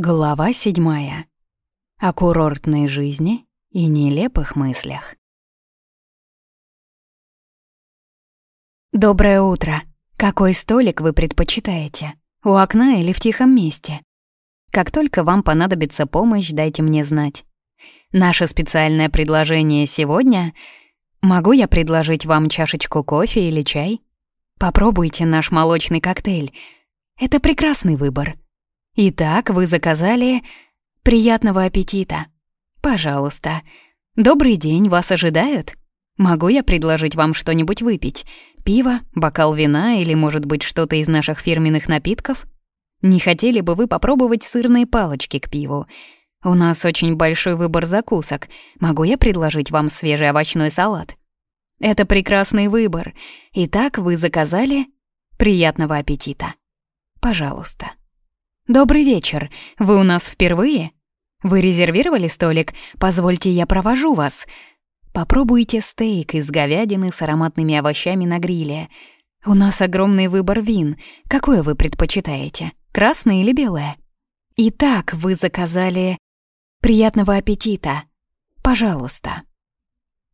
Глава седьмая. О курортной жизни и нелепых мыслях. Доброе утро. Какой столик вы предпочитаете? У окна или в тихом месте? Как только вам понадобится помощь, дайте мне знать. Наше специальное предложение сегодня — могу я предложить вам чашечку кофе или чай? Попробуйте наш молочный коктейль. Это прекрасный выбор — Итак, вы заказали... Приятного аппетита. Пожалуйста. Добрый день, вас ожидают? Могу я предложить вам что-нибудь выпить? Пиво, бокал вина или, может быть, что-то из наших фирменных напитков? Не хотели бы вы попробовать сырные палочки к пиву? У нас очень большой выбор закусок. Могу я предложить вам свежий овощной салат? Это прекрасный выбор. Итак, вы заказали... Приятного аппетита. Пожалуйста. «Добрый вечер. Вы у нас впервые? Вы резервировали столик? Позвольте, я провожу вас. Попробуйте стейк из говядины с ароматными овощами на гриле. У нас огромный выбор вин. Какое вы предпочитаете, красное или белое? Итак, вы заказали... Приятного аппетита. Пожалуйста.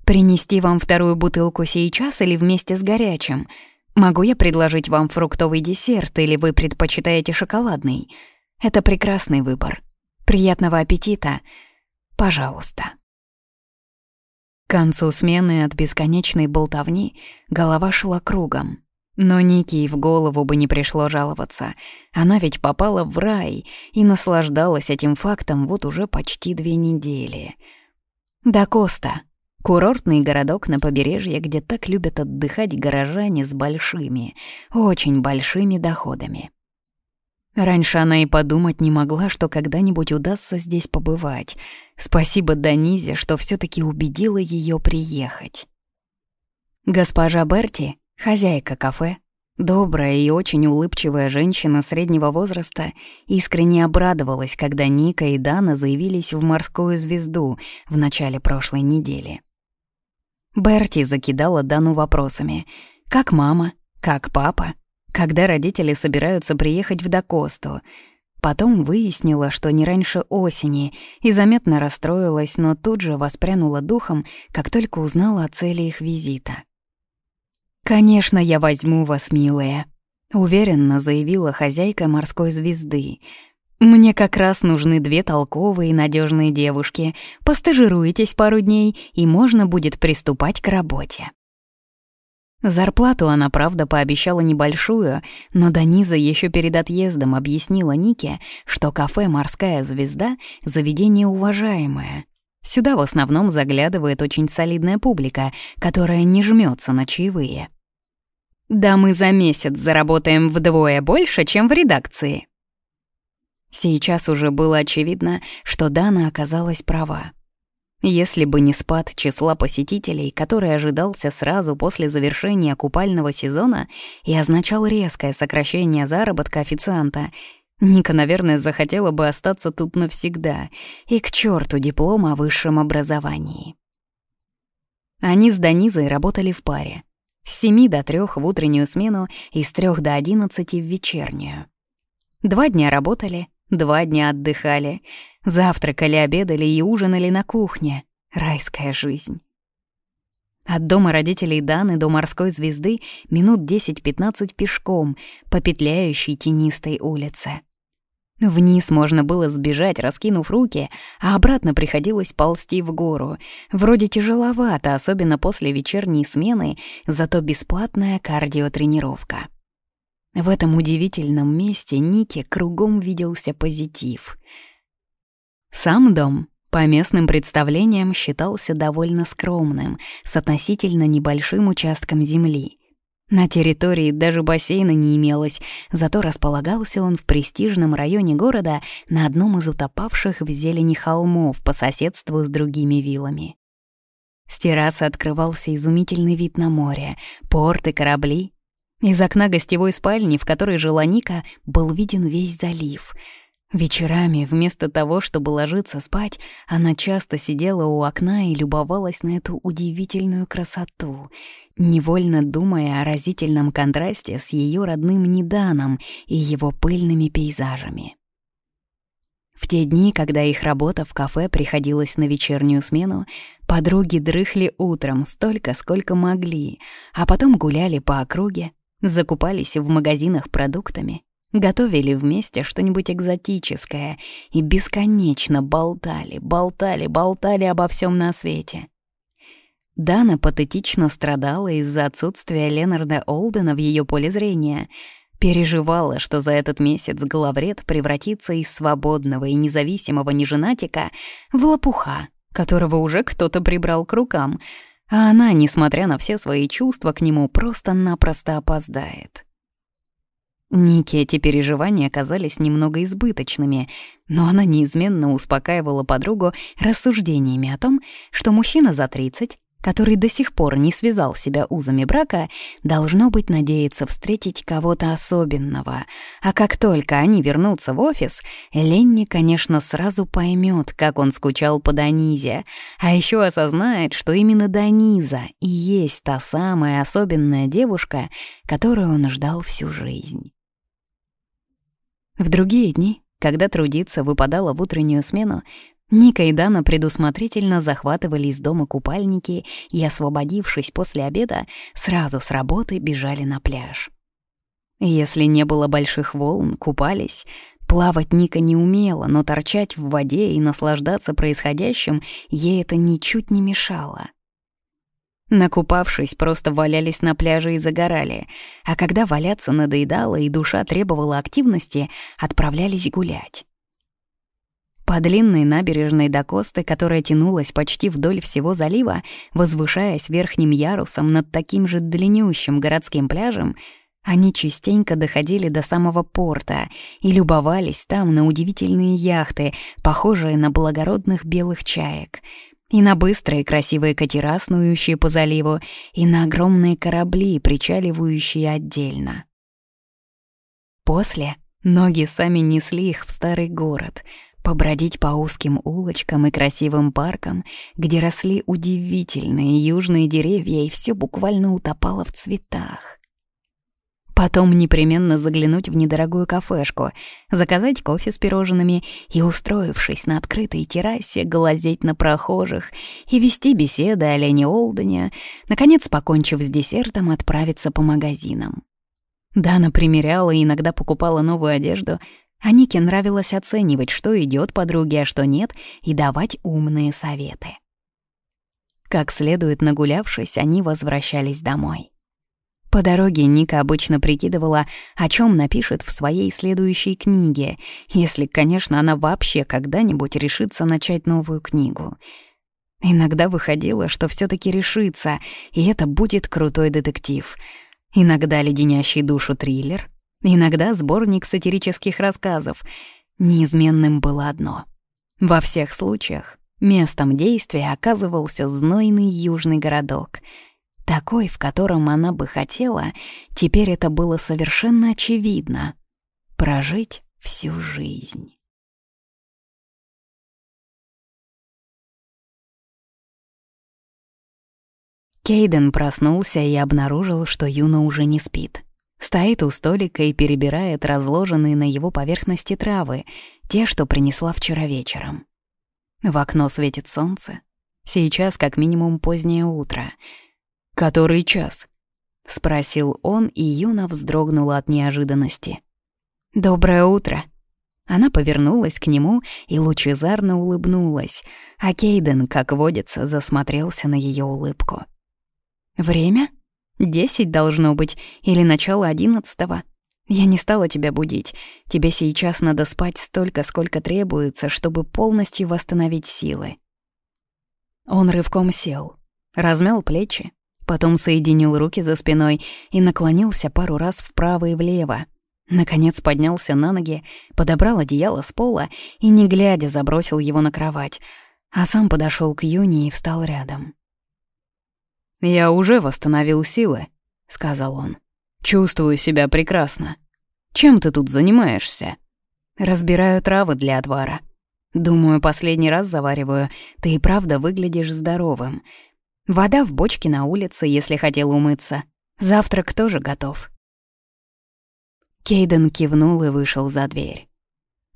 Принести вам вторую бутылку сейчас или вместе с горячим — Могу я предложить вам фруктовый десерт или вы предпочитаете шоколадный? Это прекрасный выбор. Приятного аппетита. Пожалуйста. К концу смены от бесконечной болтовни голова шла кругом. Но Ники и в голову бы не пришло жаловаться. Она ведь попала в рай и наслаждалась этим фактом вот уже почти две недели. Да, Коста, Курортный городок на побережье, где так любят отдыхать горожане с большими, очень большими доходами. Раньше она и подумать не могла, что когда-нибудь удастся здесь побывать. Спасибо Данизе, что все таки убедила ее приехать. Госпожа Берти, хозяйка кафе, добрая и очень улыбчивая женщина среднего возраста, искренне обрадовалась, когда Ника и Дана заявились в «Морскую звезду» в начале прошлой недели. Берти закидала Дану вопросами. Как мама? Как папа? Когда родители собираются приехать в Дакосту? Потом выяснила, что не раньше осени, и заметно расстроилась, но тут же воспрянула духом, как только узнала о цели их визита. «Конечно, я возьму вас, милая», — уверенно заявила хозяйка морской звезды. Мне как раз нужны две толковые и надежные девушки. Постажируйтесь пару дней, и можно будет приступать к работе. Зарплату она, правда, пообещала небольшую, но Даниза еще перед отъездом объяснила Нике, что кафе «Морская звезда» — заведение уважаемое. Сюда в основном заглядывает очень солидная публика, которая не жмется на чаевые. «Да мы за месяц заработаем вдвое больше, чем в редакции», Сейчас уже было очевидно, что Дана оказалась права. Если бы не спад числа посетителей, который ожидался сразу после завершения купального сезона и означал резкое сокращение заработка официанта, Ника, наверное, захотела бы остаться тут навсегда, и к черту диплом о высшем образовании. Они с Данизой работали в паре. С семи до трех в утреннюю смену и с трех до одиннадцати в вечернюю. Два дня работали, Два дня отдыхали, завтракали, обедали и ужинали на кухне. Райская жизнь. От дома родителей Даны до морской звезды минут 10-15 пешком по петляющей тенистой улице. Вниз можно было сбежать, раскинув руки, а обратно приходилось ползти в гору. Вроде тяжеловато, особенно после вечерней смены, зато бесплатная кардиотренировка. В этом удивительном месте Нике кругом виделся позитив. Сам дом, по местным представлениям, считался довольно скромным, с относительно небольшим участком земли. На территории даже бассейна не имелось, зато располагался он в престижном районе города на одном из утопавших в зелени холмов по соседству с другими виллами. С террасы открывался изумительный вид на море, порты, корабли, из окна гостевой спальни, в которой жила Ника, был виден весь залив. Вечерами, вместо того, чтобы ложиться спать, она часто сидела у окна и любовалась на эту удивительную красоту, невольно думая о разительном контрасте с ее родным Неданом и его пыльными пейзажами. В те дни, когда их работа в кафе приходилась на вечернюю смену, подруги дрыхли утром столько, сколько могли, а потом гуляли по округе, закупались в магазинах продуктами, готовили вместе что-нибудь экзотическое и бесконечно болтали, болтали, болтали обо всем на свете. Дана патетично страдала из-за отсутствия Ленарда Олдена в ее поле зрения — Переживала, что за этот месяц главред превратится из свободного и независимого неженатика в лопуха, которого уже кто-то прибрал к рукам, а она, несмотря на все свои чувства к нему, просто-напросто опоздает. Нике эти переживания казались немного избыточными, но она неизменно успокаивала подругу рассуждениями о том, что мужчина за 30 который до сих пор не связал себя узами брака, должно быть надеяться встретить кого-то особенного. А как только они вернутся в офис, Ленни, конечно, сразу поймет, как он скучал по Донизе, а еще осознает, что именно Дониза и есть та самая особенная девушка, которую он ждал всю жизнь. В другие дни, когда трудиться выпадало в утреннюю смену, Ника и Дана предусмотрительно захватывали из дома купальники и, освободившись после обеда, сразу с работы бежали на пляж. Если не было больших волн, купались. Плавать Ника не умела, но торчать в воде и наслаждаться происходящим ей это ничуть не мешало. Накупавшись, просто валялись на пляже и загорали, а когда валяться надоедало и душа требовала активности, отправлялись гулять. По длинной набережной до Косты, которая тянулась почти вдоль всего залива, возвышаясь верхним ярусом над таким же длиннющим городским пляжем, они частенько доходили до самого порта и любовались там на удивительные яхты, похожие на благородных белых чаек, и на быстрые красивые катера, снующие по заливу, и на огромные корабли, причаливающие отдельно. После ноги сами несли их в старый город — побродить по узким улочкам и красивым паркам, где росли удивительные южные деревья, и все буквально утопало в цветах. Потом непременно заглянуть в недорогую кафешку, заказать кофе с пирожными и, устроившись на открытой террасе, глазеть на прохожих и вести беседы о Лене Олдене, наконец, покончив с десертом, отправиться по магазинам. Дана примеряла и иногда покупала новую одежду, а Нике нравилось оценивать, что идет подруге, а что нет, и давать умные советы. Как следует нагулявшись, они возвращались домой. По дороге Ника обычно прикидывала, о чем напишет в своей следующей книге, если, конечно, она вообще когда-нибудь решится начать новую книгу. Иногда выходило, что все таки решится, и это будет крутой детектив. Иногда леденящий душу триллер, Иногда сборник сатирических рассказов. Неизменным было одно. Во всех случаях местом действия оказывался знойный южный городок. Такой, в котором она бы хотела, теперь это было совершенно очевидно. Прожить всю жизнь. Кейден проснулся и обнаружил, что Юна уже не спит. Стоит у столика и перебирает разложенные на его поверхности травы, те, что принесла вчера вечером. В окно светит солнце. Сейчас как минимум позднее утро. «Который час?» — спросил он, и Юна вздрогнула от неожиданности. «Доброе утро!» Она повернулась к нему и лучезарно улыбнулась, а Кейден, как водится, засмотрелся на ее улыбку. «Время?» Десять должно быть, или начало одиннадцатого. Я не стала тебя будить. Тебе сейчас надо спать столько, сколько требуется, чтобы полностью восстановить силы. Он рывком сел, размял плечи, потом соединил руки за спиной и наклонился пару раз вправо и влево. Наконец поднялся на ноги, подобрал одеяло с пола и, не глядя, забросил его на кровать, а сам подошел к Юне и встал рядом. «Я уже восстановил силы», — сказал он. «Чувствую себя прекрасно. Чем ты тут занимаешься?» «Разбираю травы для отвара. Думаю, последний раз завариваю. Ты и правда выглядишь здоровым. Вода в бочке на улице, если хотел умыться. Завтрак тоже готов». Кейден кивнул и вышел за дверь.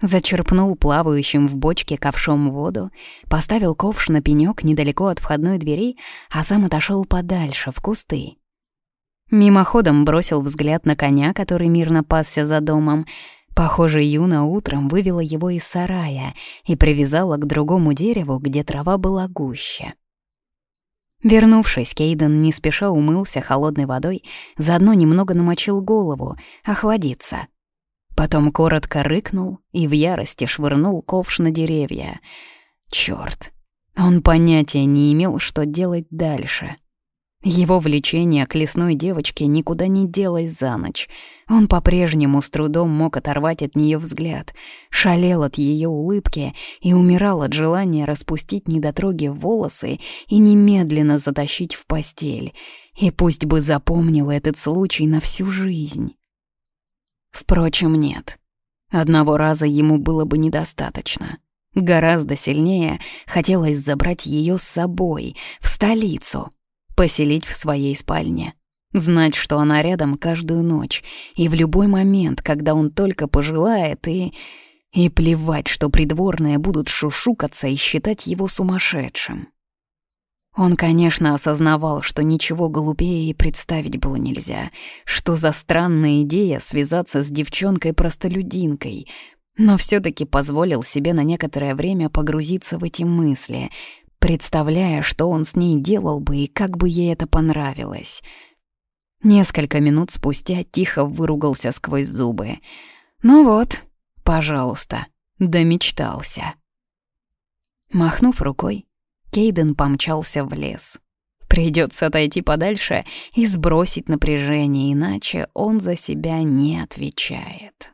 Зачерпнул плавающим в бочке ковшом воду, поставил ковш на пенёк недалеко от входной двери, а сам отошел подальше, в кусты. Мимоходом бросил взгляд на коня, который мирно пасся за домом. Похоже, Юна утром вывела его из сарая и привязала к другому дереву, где трава была гуще. Вернувшись, Кейден не спеша умылся холодной водой, заодно немного намочил голову, охладиться — Потом коротко рыкнул и в ярости швырнул ковш на деревья. Чёрт, он понятия не имел, что делать дальше. Его влечение к лесной девочке никуда не делось за ночь. Он по-прежнему с трудом мог оторвать от нее взгляд, шалел от ее улыбки и умирал от желания распустить недотроги волосы и немедленно затащить в постель. И пусть бы запомнил этот случай на всю жизнь. Впрочем, нет. Одного раза ему было бы недостаточно. Гораздо сильнее хотелось забрать ее с собой, в столицу, поселить в своей спальне. Знать, что она рядом каждую ночь, и в любой момент, когда он только пожелает, и... И плевать, что придворные будут шушукаться и считать его сумасшедшим. Он, конечно, осознавал, что ничего глупее и представить было нельзя. Что за странная идея связаться с девчонкой-простолюдинкой. Но все таки позволил себе на некоторое время погрузиться в эти мысли, представляя, что он с ней делал бы и как бы ей это понравилось. Несколько минут спустя тихо выругался сквозь зубы. «Ну вот, пожалуйста, домечтался». Махнув рукой, Кейден помчался в лес. Придется отойти подальше и сбросить напряжение, иначе он за себя не отвечает.